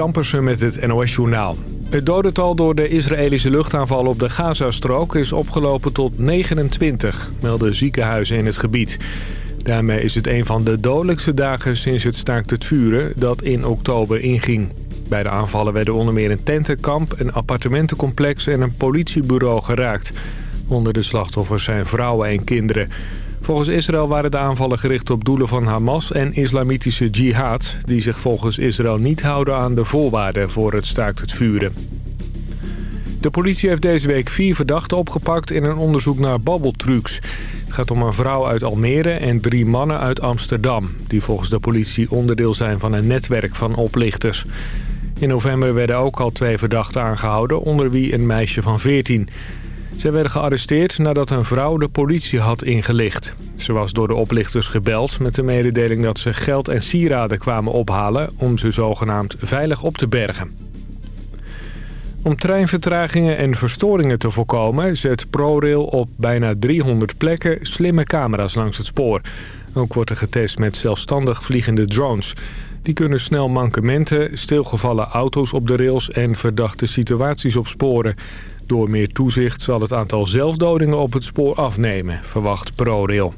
Kampersen met het NOS-journaal. Het dodental door de Israëlische luchtaanval op de Gazastrook is opgelopen tot 29, melden ziekenhuizen in het gebied. Daarmee is het een van de dodelijkste dagen sinds het staakt het vuren dat in oktober inging. Bij de aanvallen werden onder meer een tentenkamp, een appartementencomplex en een politiebureau geraakt. Onder de slachtoffers zijn vrouwen en kinderen. Volgens Israël waren de aanvallen gericht op doelen van Hamas en islamitische jihad... die zich volgens Israël niet houden aan de voorwaarden voor het staakt het vuren. De politie heeft deze week vier verdachten opgepakt in een onderzoek naar babbeltrucs. Het gaat om een vrouw uit Almere en drie mannen uit Amsterdam... die volgens de politie onderdeel zijn van een netwerk van oplichters. In november werden ook al twee verdachten aangehouden, onder wie een meisje van 14... Zij werden gearresteerd nadat een vrouw de politie had ingelicht. Ze was door de oplichters gebeld met de mededeling dat ze geld en sieraden kwamen ophalen... om ze zogenaamd veilig op te bergen. Om treinvertragingen en verstoringen te voorkomen... zet ProRail op bijna 300 plekken slimme camera's langs het spoor. Ook wordt er getest met zelfstandig vliegende drones... Die kunnen snel mankementen, stilgevallen auto's op de rails en verdachte situaties opsporen. Door meer toezicht zal het aantal zelfdodingen op het spoor afnemen, verwacht ProRail.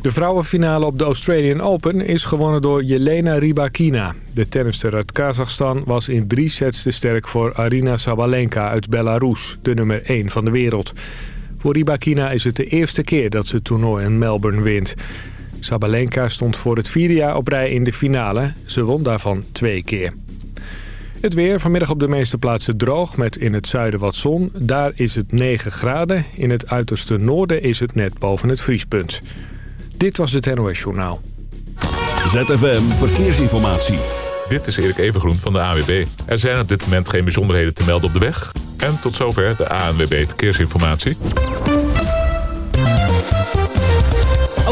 De vrouwenfinale op de Australian Open is gewonnen door Jelena Rybakina. De tennister uit Kazachstan was in drie sets te sterk voor Arina Sabalenka uit Belarus, de nummer 1 van de wereld. Voor Rybakina is het de eerste keer dat ze het toernooi in Melbourne wint. Sabalenka stond voor het vierde jaar op rij in de finale. Ze won daarvan twee keer. Het weer vanmiddag op de meeste plaatsen droog met in het zuiden wat zon. Daar is het 9 graden. In het uiterste noorden is het net boven het vriespunt. Dit was het NOS Journaal. ZFM Verkeersinformatie. Dit is Erik Evengroen van de AWB. Er zijn op dit moment geen bijzonderheden te melden op de weg. En tot zover de ANWB Verkeersinformatie.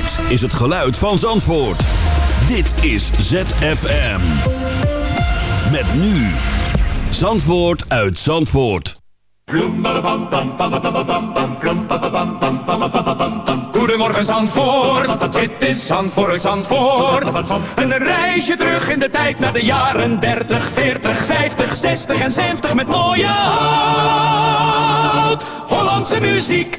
Dit is het geluid van Zandvoort. Dit is ZFM. Met nu. Zandvoort uit Zandvoort. Goedemorgen Zandvoort, dit is Zandvoort uit Zandvoort. Een reisje terug in de tijd naar de jaren 30, 40, 50, 60 en 70 met mooie oud-Hollandse muziek.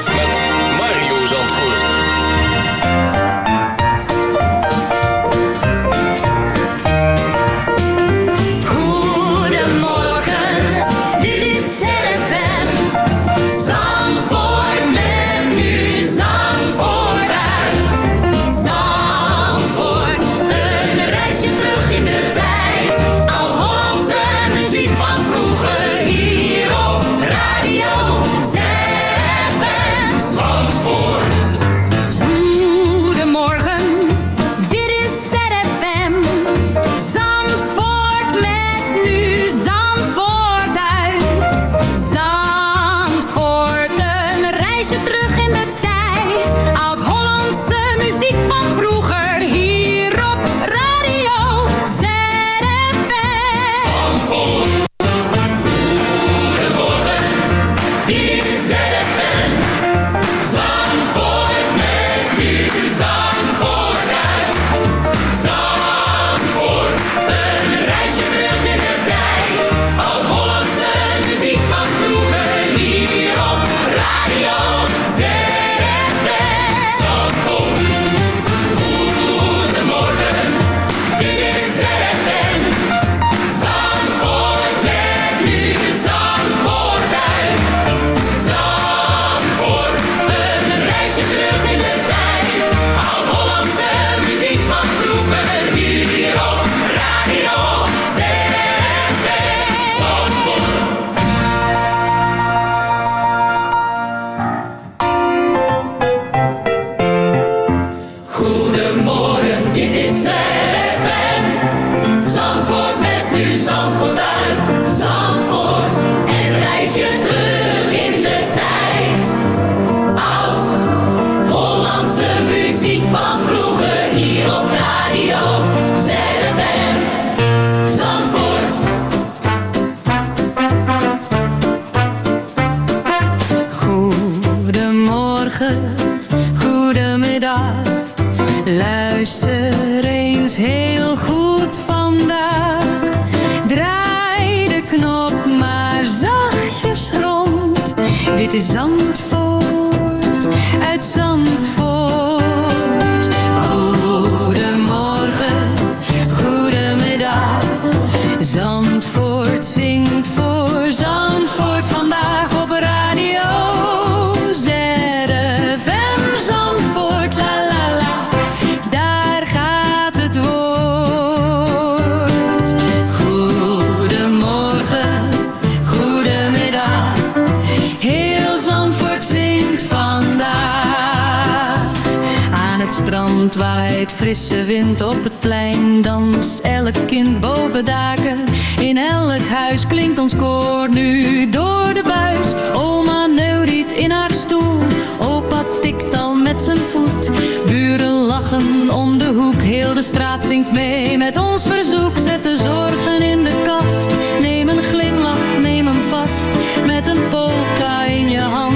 in je hand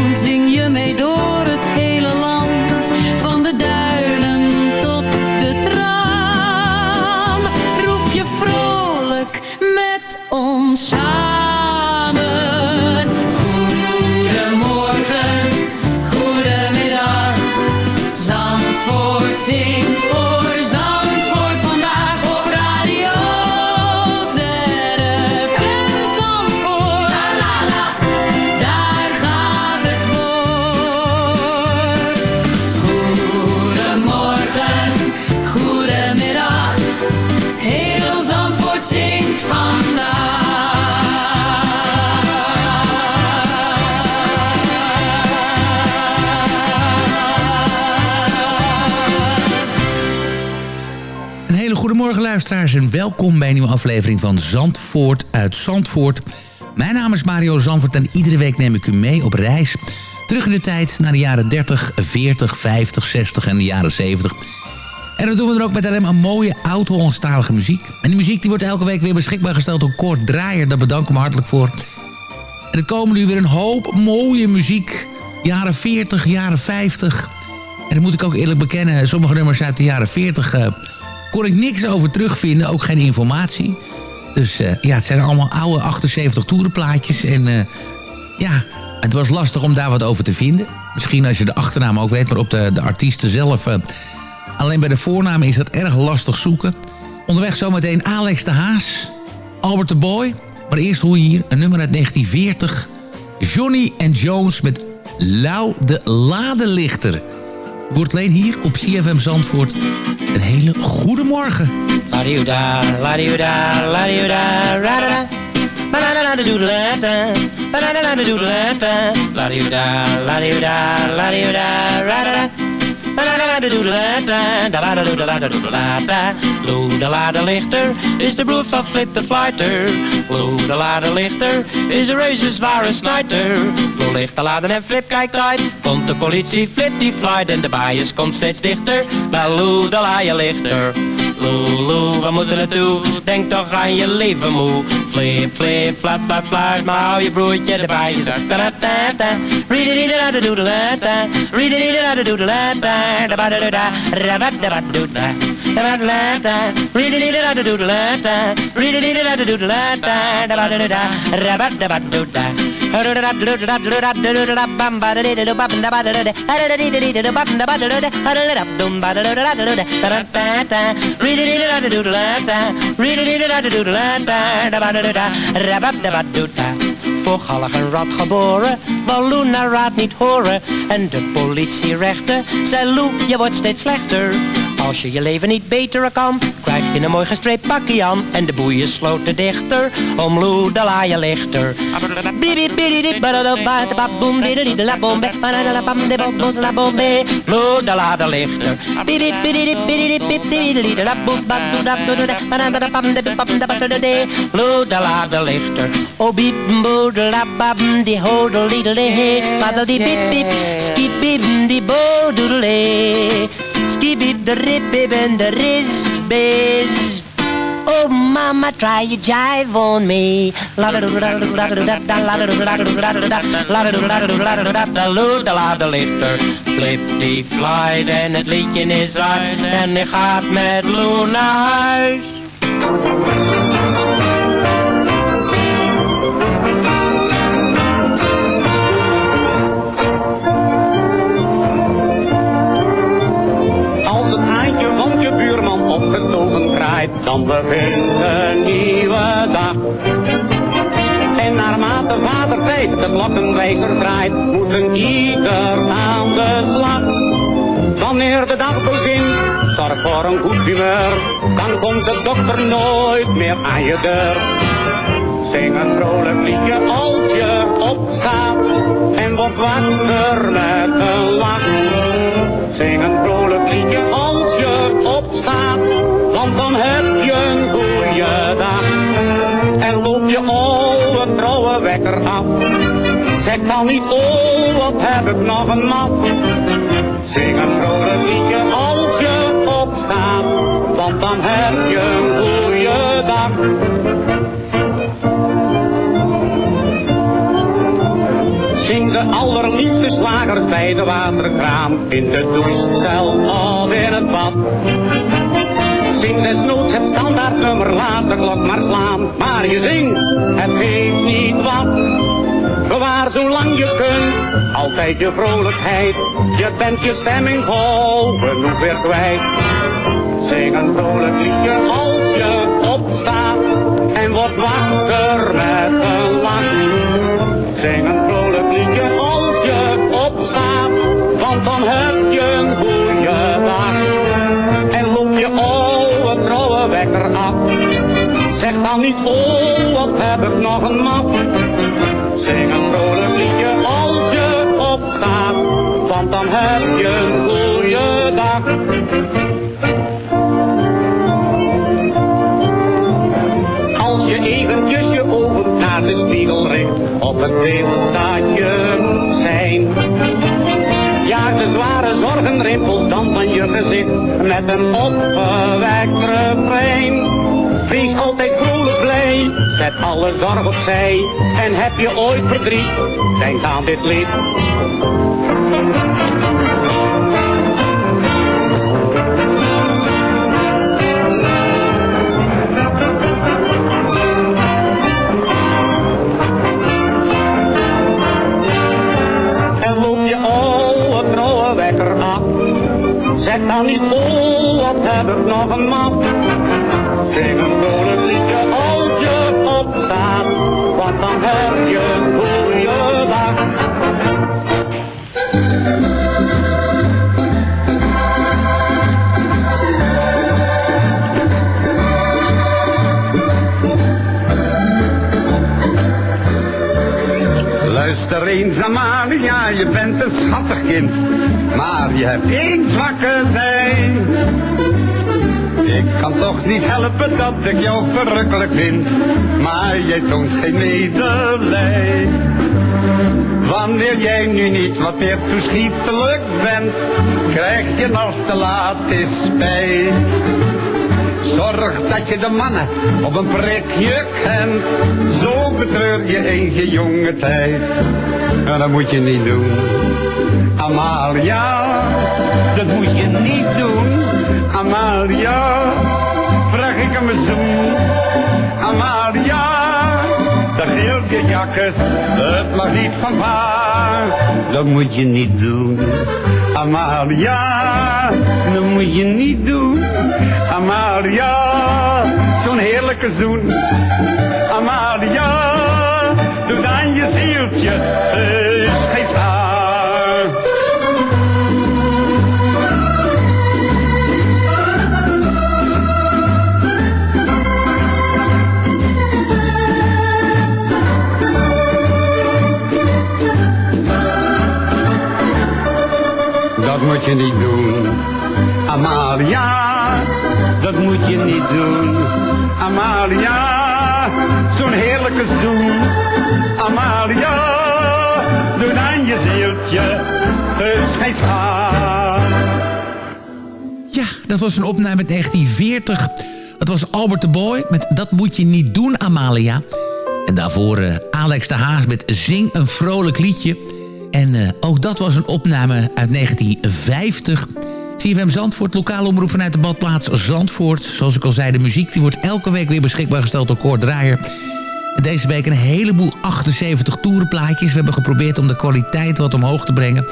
luisteraars en welkom bij een nieuwe aflevering van Zandvoort uit Zandvoort. Mijn naam is Mario Zandvoort en iedere week neem ik u mee op reis. Terug in de tijd naar de jaren 30, 40, 50, 60 en de jaren 70. En dat doen we dan ook met alleen maar mooie oud-Hollandstalige muziek. En die muziek die wordt elke week weer beschikbaar gesteld door Kort Draaier. Daar bedank ik hem hartelijk voor. En er komen nu weer een hoop mooie muziek. Jaren 40, jaren 50. En dat moet ik ook eerlijk bekennen. Sommige nummers uit de jaren 40 eh, kon ik niks over terugvinden. Ook geen informatie. Dus eh, ja, het zijn allemaal oude 78 toerenplaatjes. En eh, ja, het was lastig om daar wat over te vinden. Misschien als je de achternaam ook weet, maar op de, de artiesten zelf... eh, alleen bij de voornamen is dat erg lastig zoeken. Onderweg zometeen Alex de Haas, Albert de Boy. Maar eerst hoor je hier een nummer uit 1940. Johnny and Jones met Lau de Ladelichter. Wordt alleen hier op CFM Zandvoort een hele goede morgen. Ladelichter is de broer van Flip de Flighter. Lou de Ladelichter is een reuze zware snijter. Lou ligt te laden en Flip kijkt uit. Komt de politie, Flip die flight en de bias komt steeds dichter. Naar Lou de Lou, we moeten naartoe. Denk toch aan je leven moe. Flip, flip, flap, flap, flap. Maar hou je broertje erbij. Je da da da da. Read it, da da doodle da da. Read it, da da doodle da da. Da ba da da da. Da ba da ba da. Da ba da da. Read it, da da doodle da da. Read it, da da da da. Da da da da. Da ba da ba do da. Voor gallig rat geboren, Lou naar raad niet horen. En de politierechter zei Lou, je wordt steeds slechter. Als je je leven niet beteren kan, krijg je een mooi gestreept pakje aan. En de boeien sloten dichter, om Lou de laaie lichter. De lichter. Lichter. O bip bo de la bam di ho de li de he ba da di bip bip skip bip di bo en de ris biz Oh mama, try your jive on me. Flip die flight en het liedje is uit en ik ga met Lou naar huis. dan begint een nieuwe dag. En naarmate vader tijd de klokkenwijker draait, moeten ieder aan de slag. Wanneer de dag begint, zorg voor een goed humeur, dan komt de dokter nooit meer aan je deur. Zing een vrolijk liedje als je opstaat en wordt wakker met een lach. Zing een vrolijk liedje als je opstaat, want dan heb en loop je oude trouwe wekker af. Zeg dan niet, oh wat heb ik nog een mat. Zing een vrolijk liedje als je opstaat, want dan heb je een goede dag. Zing de allerliefste slagers bij de waterkraan, in de douche, zelf of in het bad. Zing desnoods het standaardnummer, laat de klok maar slaan. Maar je zingt, het geeft niet wat. Bewaar zolang je kunt, altijd je vrolijkheid. Je bent je stemming vol, genoeg weer kwijt. Zing een vrolijk liedje als je opstaat en wordt wakker met een lach. Zing een vrolijk liedje als je opstaat, want dan heb je een trouwe wekker af. Zeg dan niet, oh wat heb ik nog een map. Zing een vrolijk liedje als je opstaat, want dan heb je een goede dag. Als je eventjes je ogen naar de spiegel richt, op het beeld dat je moet zijn. De zware zorgenrimpels dan van je gezicht, met een opgewekt refrein. Wees altijd vrolijk blij, zet alle zorg opzij. En heb je ooit verdriet, denk aan dit lied. Zeg dan niet, oh wat heb ik nog een map. Zing een vrolijk liedje als je opstaat, want dan heb je een eens Amalia, je bent een schattig kind, maar je hebt één zwakke zij. Ik kan toch niet helpen dat ik jou verrukkelijk vind, maar jij toont geen medelij. Wanneer jij nu niet wat meer toeschietelijk bent, krijg je als te laat is spijt. Zorg dat je de mannen op een prikje kent, zo betreur je eens je jonge tijd. En dat moet je niet doen, Amalia, dat moet je niet doen, Amalia. Vraag ik hem een zoen, Amalia, dat geelt je jakkes, het mag niet van waar. Dat moet je niet doen, Amalia, dat moet je niet doen, Amalia. Zo'n heerlijke zoen, Amalia, doe dan je zieltje. Dat moet je niet doen, Amalia. Dat moet je niet doen, Amalia. Zo'n heerlijke zoen, Amalia. Doe dan je zieltje, dus geen schaam. Ja, dat was een opname uit 1940. Het was Albert de Boy met Dat moet je niet doen, Amalia. En daarvoor eh, Alex de Haas met Zing een vrolijk liedje. En eh, ook dat was een opname uit 1950. CFM Zandvoort, lokale omroep vanuit de badplaats Zandvoort. Zoals ik al zei, de muziek die wordt elke week weer beschikbaar gesteld door Kort Draaier. Deze week een heleboel 78 toerenplaatjes. We hebben geprobeerd om de kwaliteit wat omhoog te brengen.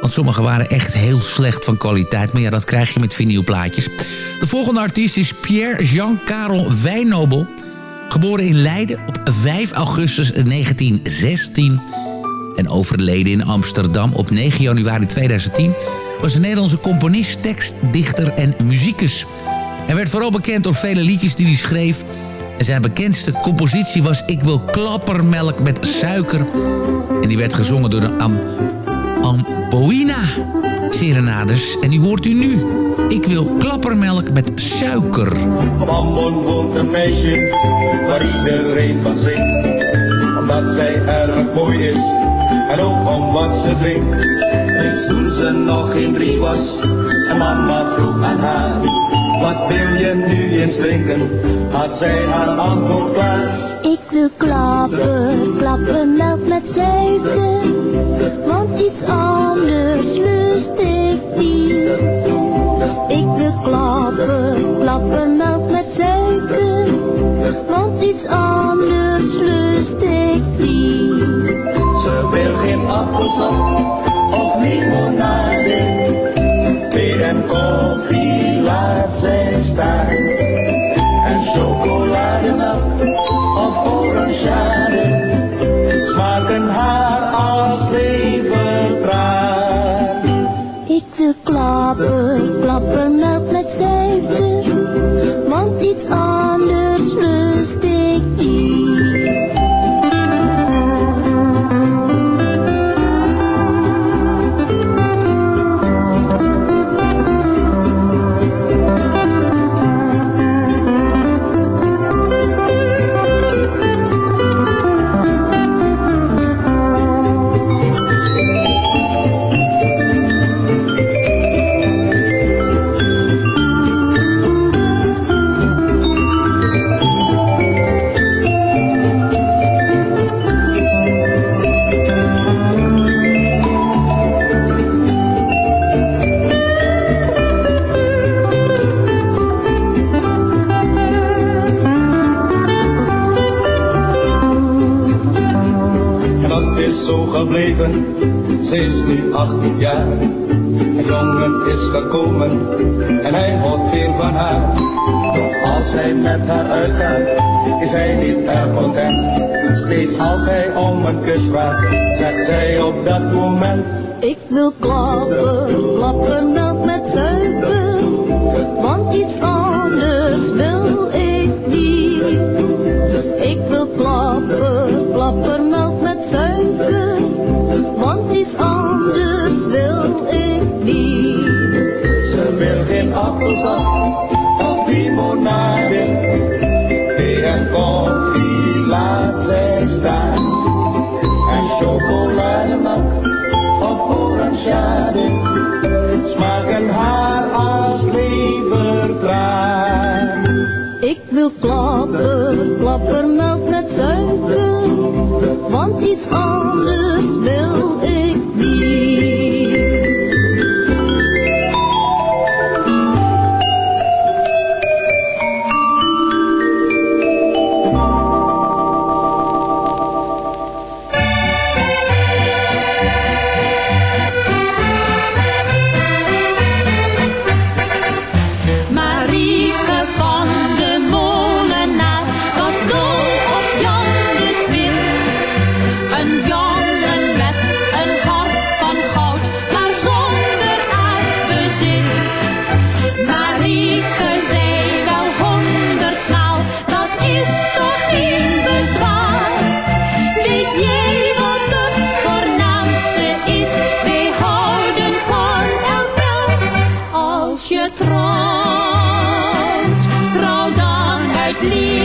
Want sommige waren echt heel slecht van kwaliteit. Maar ja, dat krijg je met vinylplaatjes. De volgende artiest is Pierre-Jean Karel Wijnobel. Geboren in Leiden op 5 augustus 1916. En overleden in Amsterdam op 9 januari 2010... was een Nederlandse componist, tekst, dichter en muzikus. Hij werd vooral bekend door vele liedjes die hij schreef... En zijn bekendste compositie was Ik wil klappermelk met suiker. En die werd gezongen door de Am Amboina Serenaders. En die hoort u nu. Ik wil klappermelk met suiker. Op Ambon woont een meisje waar iedereen van zingt. Omdat zij erg mooi is en ook om wat ze drinkt. Toen ze nog geen drie was en mama vroeg aan haar. Wat wil je nu eens drinken? Had zij haar antwoord klaar. Ik wil klappen, klappen melk met suiker. Want iets anders lust ik niet. Ik wil klappen, klappen melk met suiker. Want iets anders lust ik niet. Ze wil geen appelsap of limonade. Thee en koffie laat zij staan. En chocolademelk of orangeade. Smaken haar als levertraan. Ik wil klappen, klappen gebleven, ze is nu 18 jaar. Een jongen is gekomen en hij houdt veel van haar. Doch als hij met haar uitgaat, is hij niet erg content. Steeds als hij om een kus vraagt, zegt zij op dat moment. Ik wil klappen, klappen melk met suiker. Want iets of limonade. Thee en koffie laat zij staan. En chocolademelk of orangeade. Smaken haar als levertraan. Ik wil klappen, klappen melk met suiker. Want iets anders wil ik niet. Dan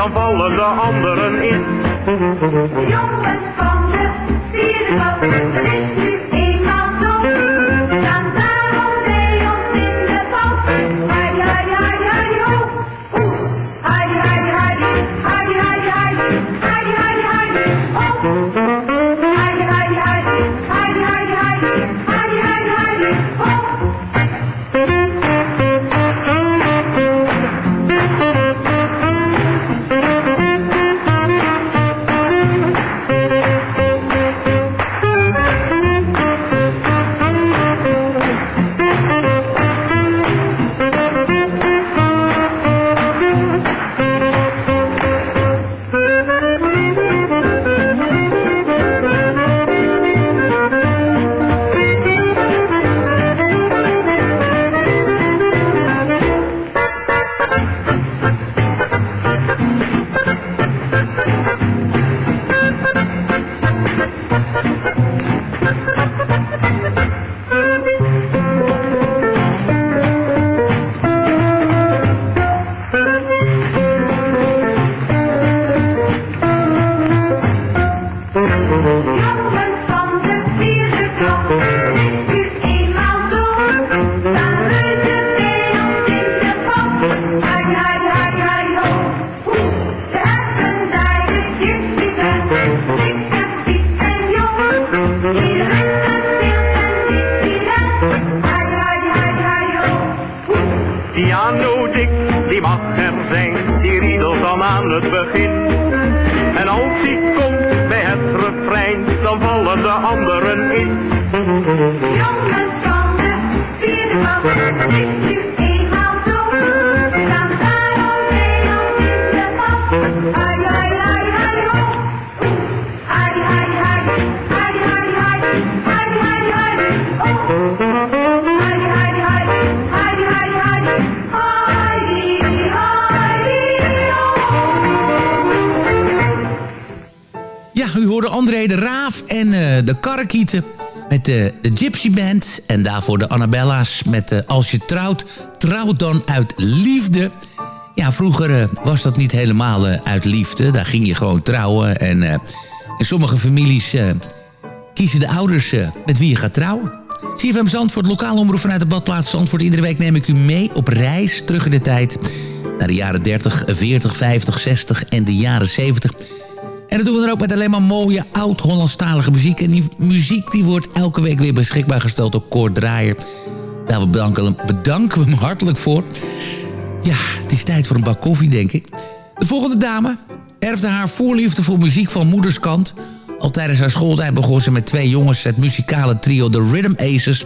dan vallen de anderen in. Jongens van de Band. En daarvoor de Annabella's met eh, Als je trouwt, trouw dan uit liefde. Ja, vroeger eh, was dat niet helemaal eh, uit liefde. Daar ging je gewoon trouwen. En, in sommige families kiezen de ouders met wie je gaat trouwen. CFM Zandvoort, lokaal omroep vanuit de badplaats Zandvoort. Iedere week neem ik u mee op reis terug in de tijd... naar de jaren 30, 40, 50, 60 en de jaren 70... En dat doen we dan ook met alleen maar mooie oud-Hollandstalige muziek. En die muziek die wordt elke week weer beschikbaar gesteld door Koord Draaier. Nou, Daar bedanken, bedanken we hem hartelijk voor. Ja, het is tijd voor een bak koffie, denk ik. De volgende dame erfde haar voorliefde voor muziek van moederskant. Al tijdens haar schooltijd begon ze met twee jongens het muzikale trio The Rhythm Aces.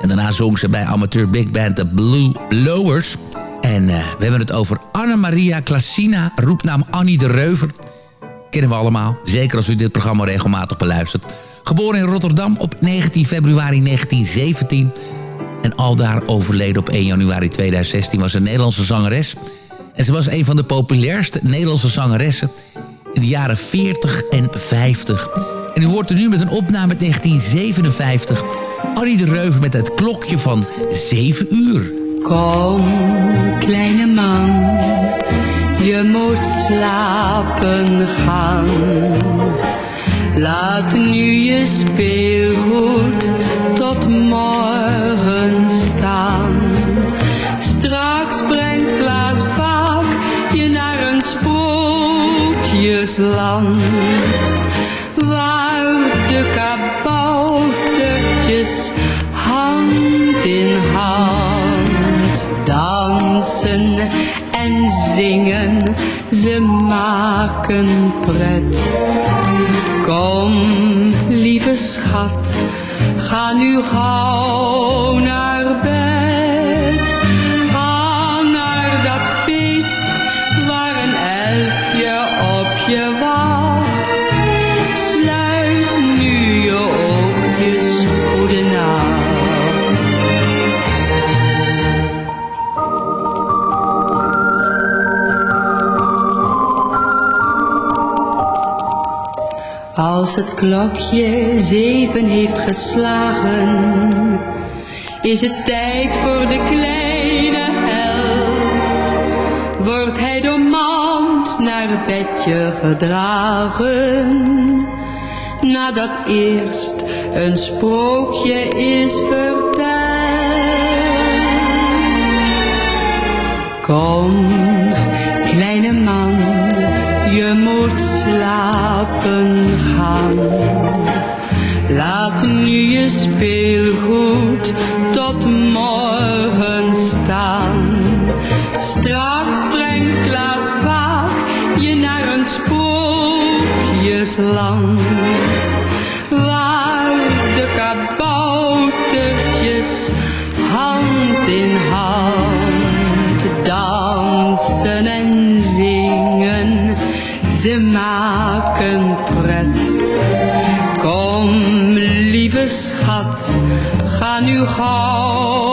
En daarna zong ze bij amateur big band The Blue Blowers. En eh, we hebben het over Anna Maria Klasina, roepnaam Annie de Reuver. Kennen we allemaal, zeker als u dit programma regelmatig beluistert. Geboren in Rotterdam op 19 februari 1917... En aldaar overleden op 1 januari 2016 was een Nederlandse zangeres. En ze was een van de populairste Nederlandse zangeressen in de jaren 40 en 50. En u hoort er nu met een opname uit 1957. Annie de Reuver met het klokje van 7 uur. Kom, kleine man, je moet slapen gaan. Laat nu je speelgoed tot morgen staan. Straks brengt Klaas vaak je naar een sprookjesland. Waar de kaboutertjes hand in hand en zingen, ze maken pret. Kom, lieve schat, ga nu gauw naar bed. Als het klokje zeven heeft geslagen, is het tijd voor de kleine held. Wordt hij door mand naar bedje gedragen, nadat eerst een sprookje is verteld. Kom, je moet slapen gaan. Laat nu je speelgoed tot morgen staan. Straks brengt Klaas vaak je naar een sprookjesland. Waar de kaboutertjes hand in hand Ze maken pret. Kom, lieve schat, ga nu gauw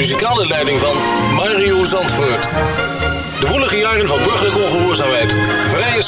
muzikale leiding van Mario Zandvoort.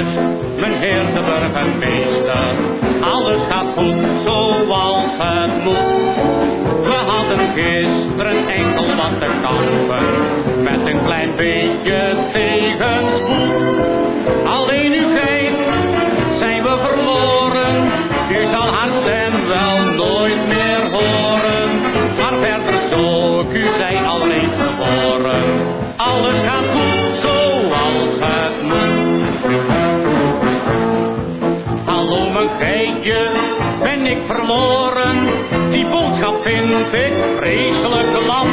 gerust, meneer de burgemeester, alles gaat goed zoals het moet. We hadden gisteren enkel wat te kampen, met een klein beetje ben ik verloren? Die boodschap vind ik vreselijk lam.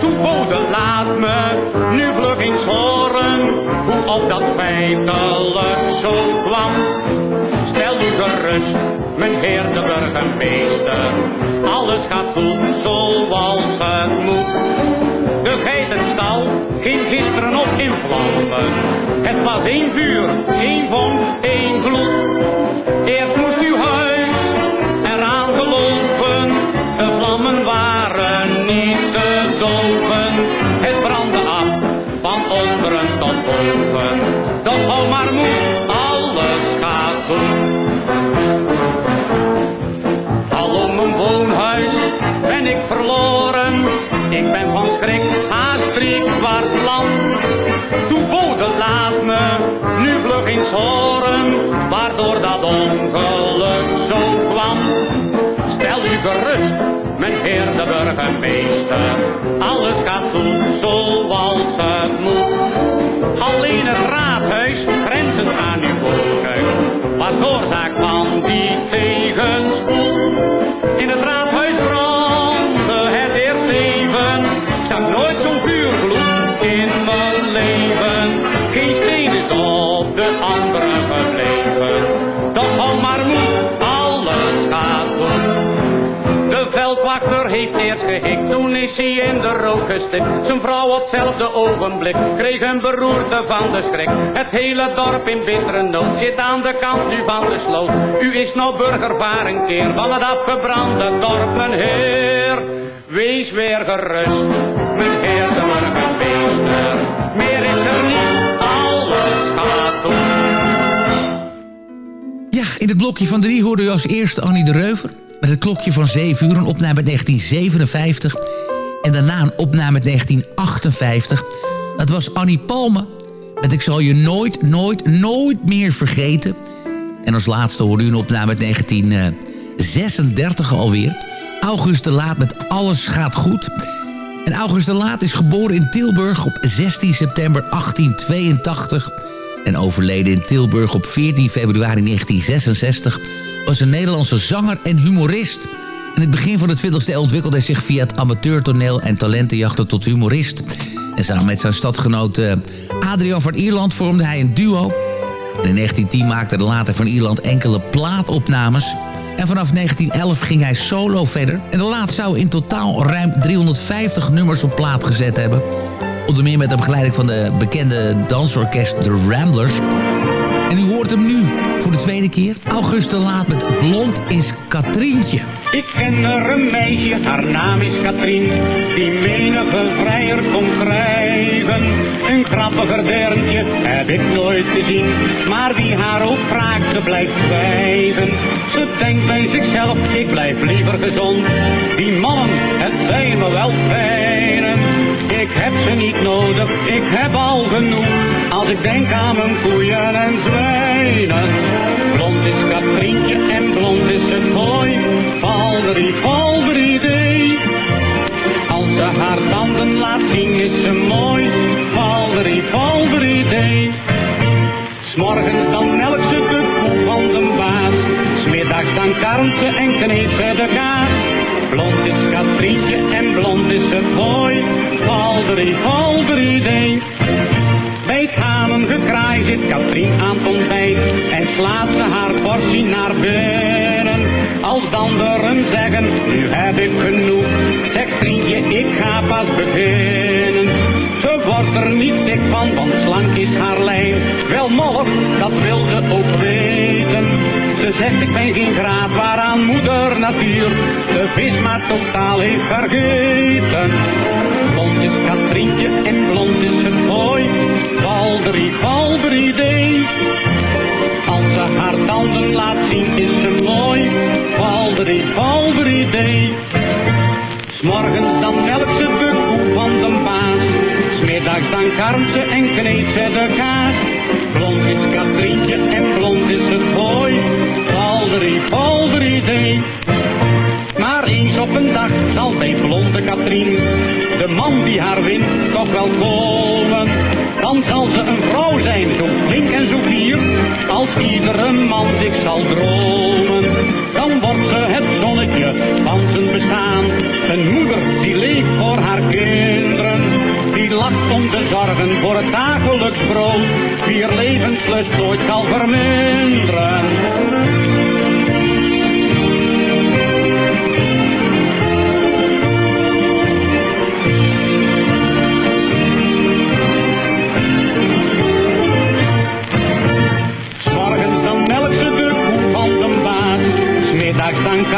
Toen bode laat me nu vlug eens horen, hoe op dat feitelijk zo kwam. Stel u gerust, meneer de burgemeester, alles gaat goed zoals het moet. De geitenstal ging gisteren op in vlammen. Het was één vuur, één vonk, één gloed. Eerst moest uw huis Het brandde af van onderen tot boven. Doch hou maar moed, alles gaat goed. Hallo mijn woonhuis, ben ik verloren. Ik ben van schrik haast drie kwart lam. Toen bode laat me nu vlug eens horen, waardoor dat ongeluk zo kwam. Stel u gerust, meneer de burgemeester, alles gaat goed zoals het moet. Alleen het raadhuis, grenzend aan uw voorkeur, was oorzaak van die. Gehikt, toen is hij in de rook gestikt. Zijn vrouw op hetzelfde ogenblik kreeg een beroerte van de schrik. Het hele dorp in bittere nood zit aan de kant nu van de sloot. U is nou burgervaar een keer van het afgebrande dorp, mijn heer. Wees weer gerust, mijn heer de burgemeester. Meer is er niet, alles gaat goed. Ja, in het blokje van drie hoorde u als eerste Annie de Reuver... met het klokje van 7 uur, een opname uit 1957... en daarna een opname uit 1958. Dat was Annie Palme met Ik zal je nooit, nooit, nooit meer vergeten. En als laatste hoorde u een opname uit 1936 alweer... August de Laat met Alles gaat goed... En August de Laat is geboren in Tilburg op 16 september 1882 en overleden in Tilburg op 14 februari 1966... was een Nederlandse zanger en humorist. In het begin van de 20e eeuw ontwikkelde hij zich via het amateurtoneel... en talentenjachten tot humorist. En samen met zijn stadgenoot eh, Adrian van Ierland vormde hij een duo. In 1910 maakte de later van Ierland enkele plaatopnames... En vanaf 1911 ging hij solo verder. En de laat zou in totaal ruim 350 nummers op plaat gezet hebben. Onder meer met de begeleiding van de bekende dansorkest The Ramblers. En u hoort hem nu voor de tweede keer. August de Laat met Blond is Katrientje. Ik ken er een meisje, haar naam is Katrien, die menige vrijer kon krijgen. Een grappiger derntje heb ik nooit gezien, maar wie haar ook vraagt, ze blijft zwijgen. Ze denkt bij zichzelf, ik blijf liever gezond. Die mannen, het zijn me wel fijnen. Ik heb ze niet nodig, ik heb al genoeg. Als ik denk aan mijn koeien en zwijnen. Blond is Katrientje en blond is het mooi. Katrien aan het ontbijt. En slaat ze haar portie naar binnen. Als de anderen zeggen, nu heb ik genoeg, zegt Trientje, ik ga pas beginnen. Ze wordt er niet dik van, want slank is haar lijn. Wel mollig, dat wil ze ook weten. Ze zegt, ik ben geen graad waaraan moeder natuur de vis maar totaal heeft vergeten. Blond is Katrientje en blond is het mooi. Valderie, dee. Ze haar tanden laat zien is ze mooi. Valderie, valderie, dee. S'morgens dan melkt ze de koe van de baas. Smiddags dan karmt ze en kneedt ze de kaas. Blond is Katrientje en blond is het mooi. Valderie, valderie, dee. Maar eens op een dag zal bij blonde Katrien de man die haar wint toch wel komen. Dan zal ze een vrouw zijn, zo flink en zo fier, als iedere man zich zal dromen. Dan wordt ze het zonnetje van zijn bestaan, een moeder die leeft voor haar kinderen. Die lacht om te zorgen voor het dagelijks brood, wier levenslust nooit zal verminderen.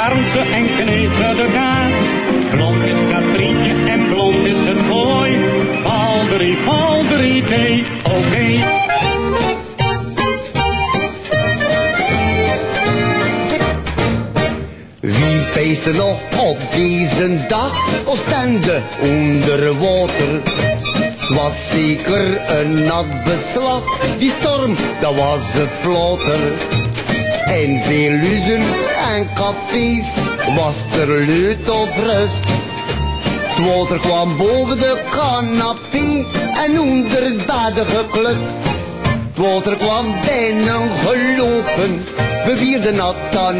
Ze en ze de. Blond is Katrientje en blond is het mooi. Valderie, valderie, thee, oké. Wie feestte nog op deze dag? Oostende onder water. Was zeker een nat beslag. Die storm, dat was een flotter. En veel luzen en cafés was er leut op rust. Het water kwam boven de canapé en onder bed geklutst. Het water kwam binnen gelopen, bevierde nat aan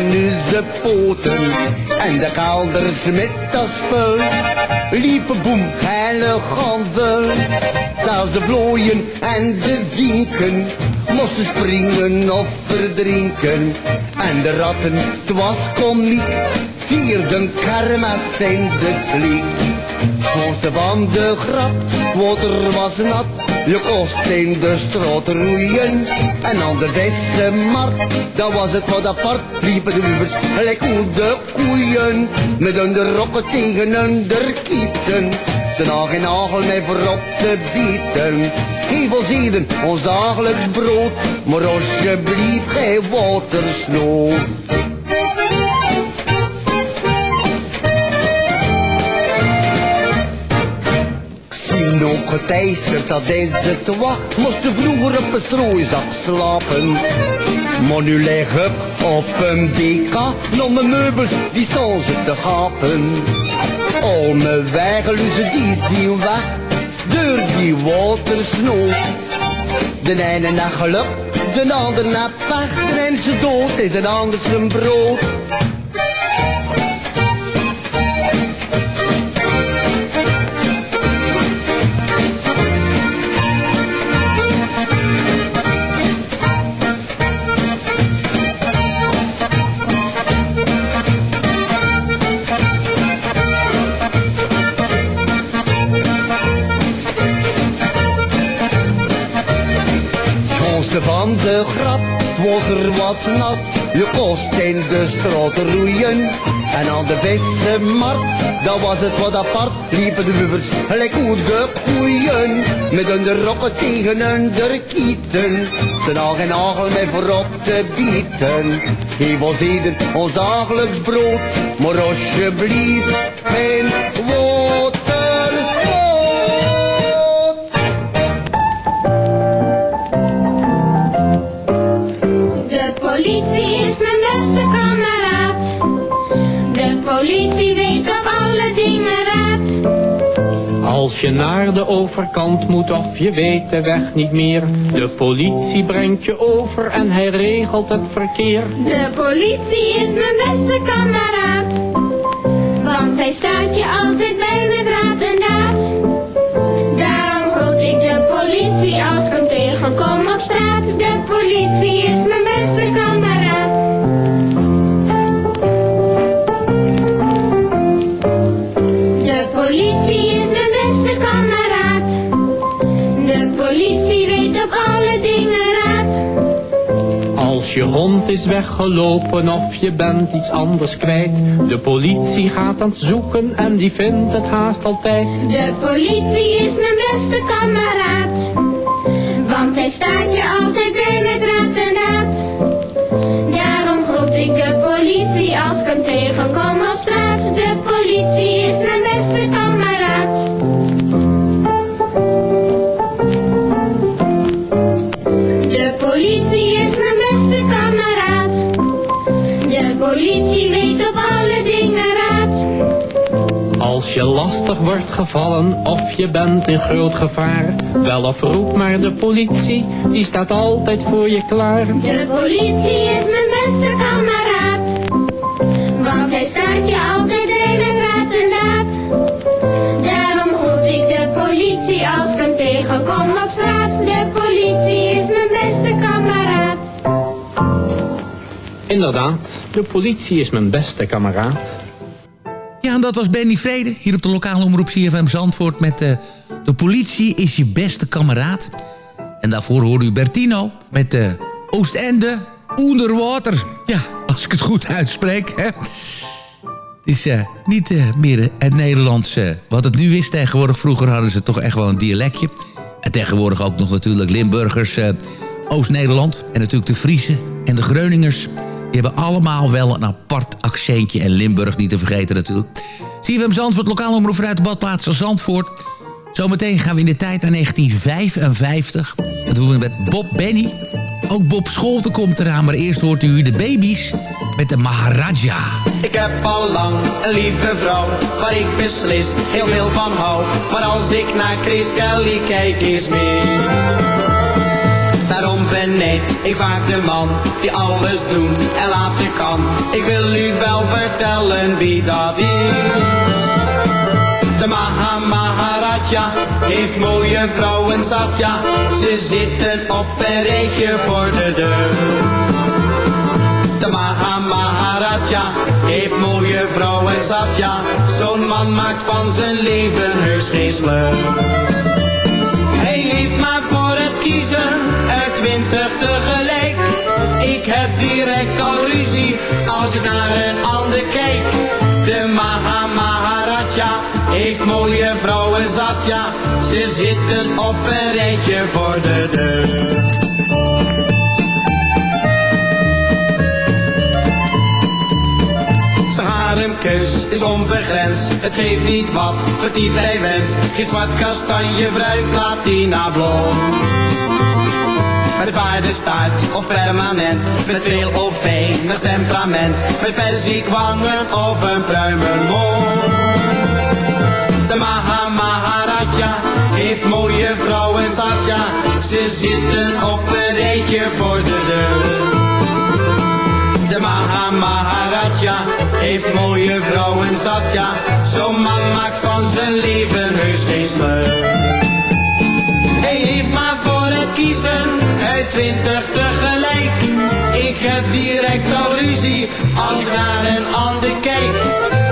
poten. En de kelders met dat spul liepen boem elegant wel. Zelfs de vlooien en de vinken moesten springen of verdrinken. En de ratten, het was komiek, vierden kermis in de sliek. Voorste van de grap, water was nat, je kost in de straat roeien. En aan de Westermarkt, daar was het wat apart, liepen de lubers gelijk de koeien. Met hun rokken tegen hun kieten, ze nog geen nagel meer voorop te bieten. Ons dagelijks brood, maar alsjeblieft geen watersnood. Ook dat is het wacht. Moesten vroeger op een strooizak slapen. Maar nu leg ik op een BK. Nog mijn meubels, die staan ze te gapen. Al mijn weigeluzen, die zien weg. Door die watersnood. De ene naar geluk, de ander naar pech. De ene ze dood, is een ander zijn brood. De grap, het water was nat. Je kost in de straat roeien. En aan de vissenmarkt, dat was het wat apart, liepen de bubbers gelijk goede koeien. Met hun rokken tegen hun kieten, ze nog geen nagel meer voorop te bieten. Geef ons ieder ons dagelijks brood, maar alsjeblieft geen waterstoot. Je naar de overkant moet of je weet de weg niet meer. De politie brengt je over en hij regelt het verkeer. De politie is mijn beste kameraad. Want hij staat je altijd bij met raad en daad. Daarom groet ik de politie als ik hem tegenkom op straat. De politie is mijn beste kameraad. Je hond is weggelopen of je bent iets anders kwijt. De politie gaat aan het zoeken en die vindt het haast altijd. De politie is mijn beste kameraad. Want hij staat je altijd bij met raad en daad. Daarom groet ik de politie als ik hem tegenkom op straat. De politie is mijn beste kameraad. Je lastig wordt gevallen of je bent in groot gevaar. Wel of roep maar de politie, die staat altijd voor je klaar. De politie is mijn beste kameraad. Want hij staat je altijd met raad en daad. Daarom groet ik de politie als ik hem tegenkom op straat. De politie is mijn beste kameraad. Inderdaad, de politie is mijn beste kameraad. En dat was Benny Vrede, hier op de lokale omroep CFM Zandvoort... met eh, De politie is je beste kameraad. En daarvoor hoorde u Bertino met de Oostende Onderwater. Ja, als ik het goed uitspreek, hè. Het is eh, niet eh, meer het Nederlands eh, wat het nu is tegenwoordig. Vroeger hadden ze toch echt wel een dialectje. En tegenwoordig ook nog natuurlijk Limburgers, eh, Oost-Nederland. En natuurlijk de Friese en de Greuningers. Die hebben allemaal wel een apart accentje. En Limburg niet te vergeten natuurlijk. CFM Zandvoort, lokaal omroep vanuit de badplaats Zandvoort. Zometeen gaan we in de tijd naar 1955. Dat doen we met Bob Benny. Ook Bob Scholten komt eraan, maar eerst hoort u de baby's met de Maharaja. Ik heb al lang een lieve vrouw, waar ik beslist heel veel van hou. Maar als ik naar Chris Kelly kijk, is mis. Benijd ik vaak de man die alles doen en laten kan. Ik wil u wel vertellen wie dat is. De Maha Maharaja heeft mooie vrouwen zat, ja. Ze zitten op een rijtje voor de deur. De Maha Maharaja heeft mooie vrouwen zat, ja. Zo'n man maakt van zijn leven heus geen sleur. Kiezen uit twintig tegelijk. Ik heb direct al ruzie als ik naar een ander kijk. De Maha Maharaja heeft mooie vrouwen zat, ja. Ze zitten op een rijtje voor de deur. Zijn haremkus is onbegrensd, het geeft niet wat voor die bij wens. Geen zwart kastanje, bruin, platina, blond. Met een paardenstaart of permanent, met veel of weinig temperament. Met perziekwangen of een pruimenmond. De Maha Maharaja heeft mooie vrouwen zat, ja. Ze zitten op een rijtje voor de deur. De Maha Maharaja heeft mooie vrouwen zat, ja. Zo'n man maakt van zijn leven heus geen sleur. Hij heeft maar voor het kiezen uit twintig tegelijk. Ik heb direct al ruzie als ik naar een ander kijk.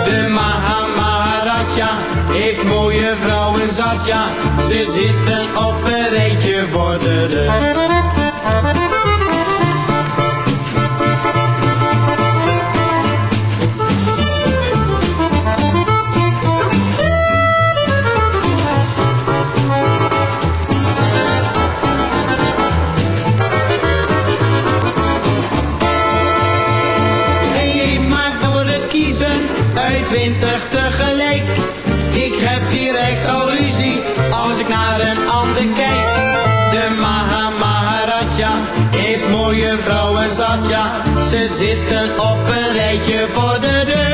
De Maha Maharaja heeft mooie vrouwen zat, ja. Ze zitten op een rijtje voor de deur. Ze zitten op een rijtje voor de deur.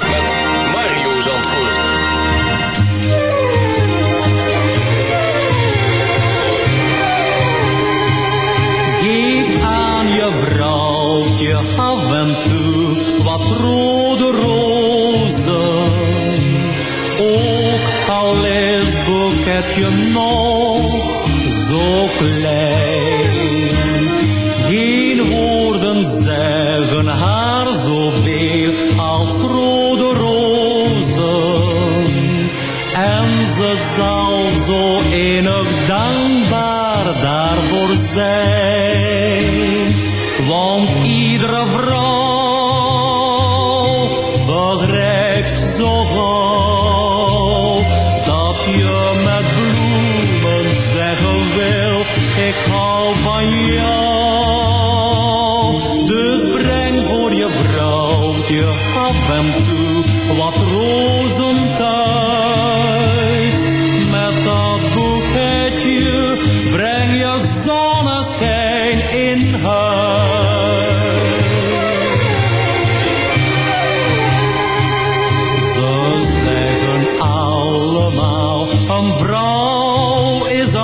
vrouwtje af en toe wat rode rozen. Ook al is boeketje nog zo klein. Geen woorden zeggen haar zoveel als rode rozen. En ze zal zo enig dankbaar daarvoor zijn.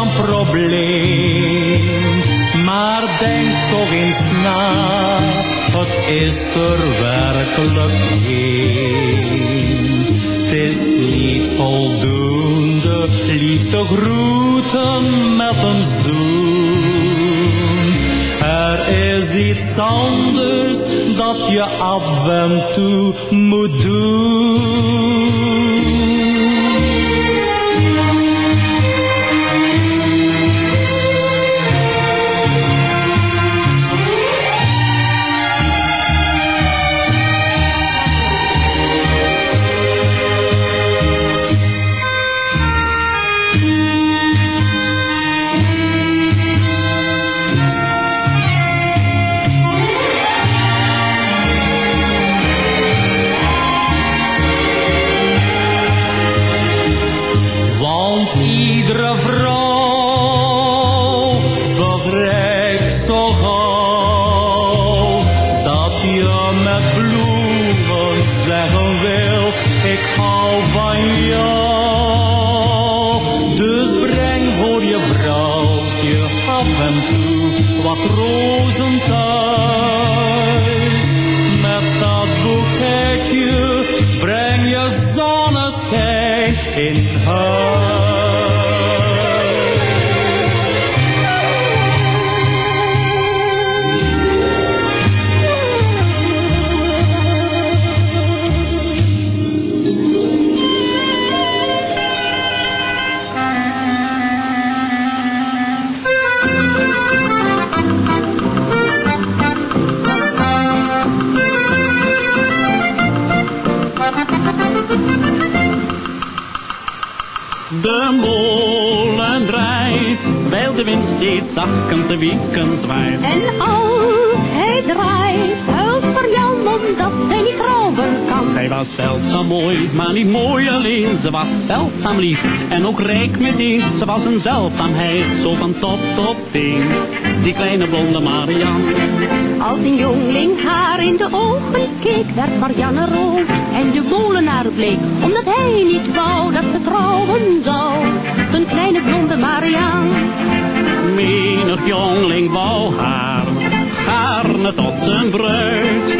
Probleem. Maar denk toch eens na, het is er werkelijk. Het is niet voldoende, liefde groeten met een zoen. Er is iets anders dat je af en toe moet doen. De molen draait, wijl de wind steeds zachtend de wieken zwaait. En als hij draait, huilt voor jou omdat hij niet rouwen kan. Zij was zeldzaam mooi, maar niet mooi alleen. Ze was zeldzaam lief en ook rijk meteen. Ze was een zeldzaamheid, zo van top tot teen. die kleine blonde Marian. Als een jongling haar in de ogen keek, werd Marianne rood en de molenaar bleek, omdat hij niet wou dat ze trouwen zou. Een kleine blonde Marian. Menig jongling wou haar, gaarne tot zijn bruid.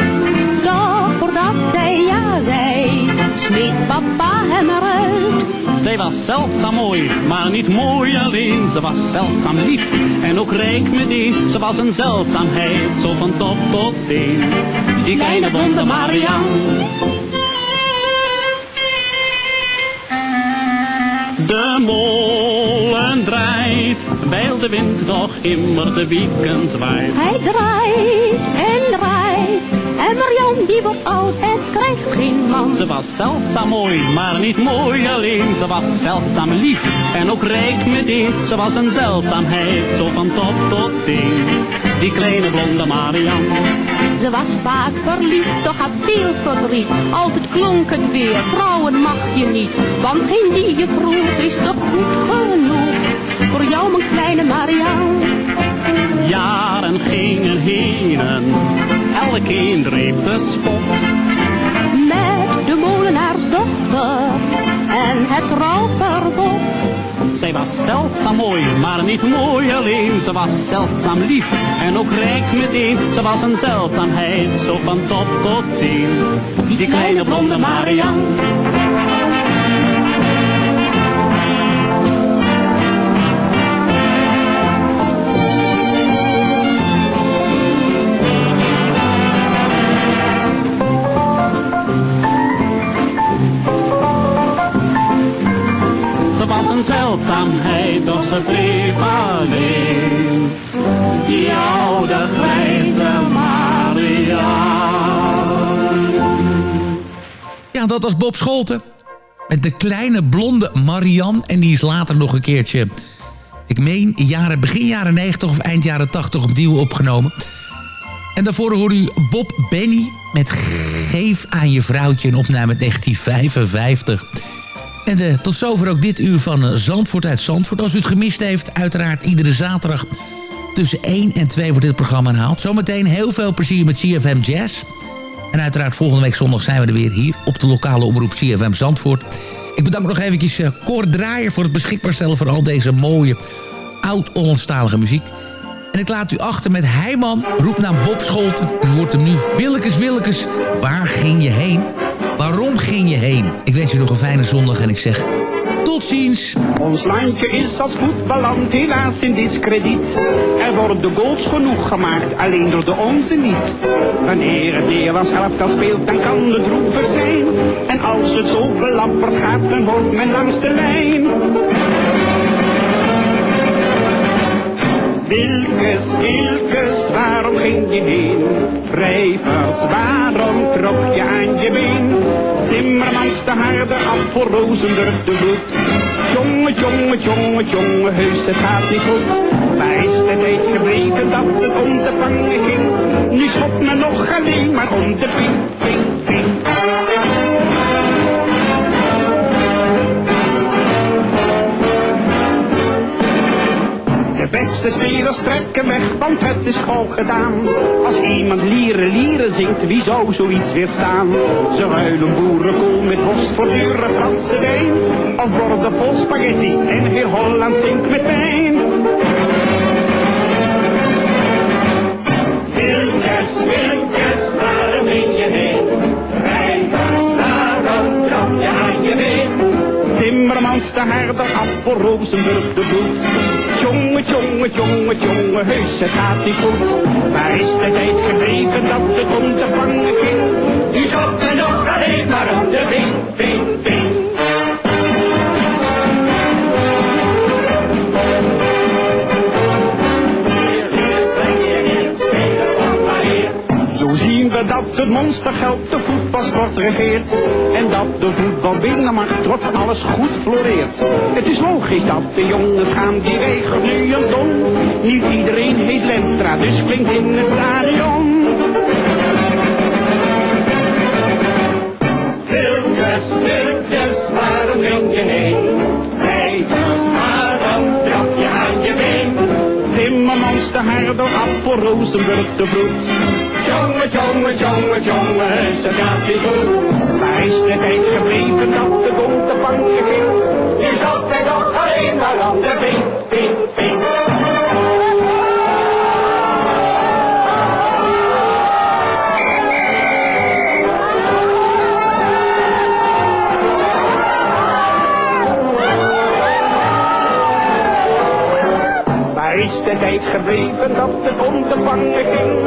Doch voordat zij ja zei, smeet papa. Zij was zeldzaam mooi, maar niet mooi alleen. Ze was zeldzaam lief en ook rijk meteen. Ze was een zeldzaamheid, zo van top tot teen. Die kleine blonde Marian. De molen draait, wijl de wind nog immer de wieken zwaait. Hij draait en Marian die wordt oud en krijgt geen man. Ze was zeldzaam mooi, maar niet mooi alleen. Ze was zeldzaam lief en ook rijk meteen. Ze was een zeldzaamheid, zo van top tot teen. Die kleine blonde Marian. Ze was vaak verliefd, toch had veel verdriet. Altijd klonk het weer, trouwen mag je niet. Want geen die je vroeg is toch goed genoeg. Voor jou mijn kleine Marian. Jaren gingen heen, elkeen dreef de spot. Met de molenaarsdochter en het trouwverbod. Zij was zeldzaam mooi, maar niet mooi alleen. Ze was zeldzaam lief en ook rijk meteen. Ze was een zeldzaamheid, zo van top tot teen. Die kleine blonde Marian. Dat was Bob Scholten. Met de kleine blonde Marian. En die is later nog een keertje... Ik meen jaren, begin jaren 90 of eind jaren 80 opnieuw opgenomen. En daarvoor hoorde u Bob Benny met Geef aan je vrouwtje. Een opname uit 1955. En eh, tot zover ook dit uur van eh, Zandvoort uit Zandvoort. Als u het gemist heeft, uiteraard iedere zaterdag tussen 1 en 2 wordt dit programma herhaald. Zometeen heel veel plezier met CFM Jazz. En uiteraard volgende week zondag zijn we er weer hier op de lokale omroep CFM Zandvoort. Ik bedank nog eventjes uh, Cor Draaier voor het beschikbaar stellen van al deze mooie oud-Hollandstalige muziek. En ik laat u achter met Heiman, roepnaam Bob Scholten. U hoort hem nu. Willekes, Willekes, waar ging je heen? Waarom ging je heen? Ik wens u nog een fijne zondag en ik zeg tot ziens. Ons landje is als voetballand helaas in discrediet. Er worden goals genoeg gemaakt, alleen door de onze niet. Wanneer het Nederlands elftal speelt, dan kan het droevig zijn. En als het zo belapperd gaat, dan wordt men langs de lijn. Wilkes, Wilkes, waarom ging je heen? Rijvers, waarom trok de harde af voor de bloed. Jonge, jonge, jonge, jonge, heus het gaat niet goed. Waar is de tijd gebleven dat het om te vangen ging? Nu schopt men nog alleen maar om de ping, ping, ping. Beste spelers trekken weg, want het is gauw gedaan. Als iemand lieren lieren zingt, wie zou zoiets weerstaan? Ze ruilen boerenkool met worst voor dure Franse wijn. Of worden vol spaghetti en heel Holland zingt met wijn. Wilkes, Wilkes, waarom je heen? Rijvers, waarom trok je aan je been? Timmermans de herder voor Rozenburg de bloed. Jonge, jonge, jonge, jonge, heus, het gaat niet goed. Waar is de tijd gebleven dat het om te vangen ging? Nu men nog alleen maar om de ving, ving, ving. Dat het monstergeld de voetbalsport regeert. En dat de voetbalbinnenmacht trots alles goed floreert. Het is logisch dat de jongens gaan, die wegen nu een ton. Niet iedereen heet Lenstra, dus klinkt in het stadion. Wilkes, Wilkes, waarom ging je heen? Rijvers, waarom trok je aan je been? Timmermans de herder Appel Rozenburg te vroet. Jongen, jongen, jongen, jongen, ze gaat niet goed. Waar is de tijd gebleven dat de bonte bankje ging? Die zat hij nog alleen maar aan de ping, ping, ping. Waar is de tijd gebleven dat de bonte bankje ging?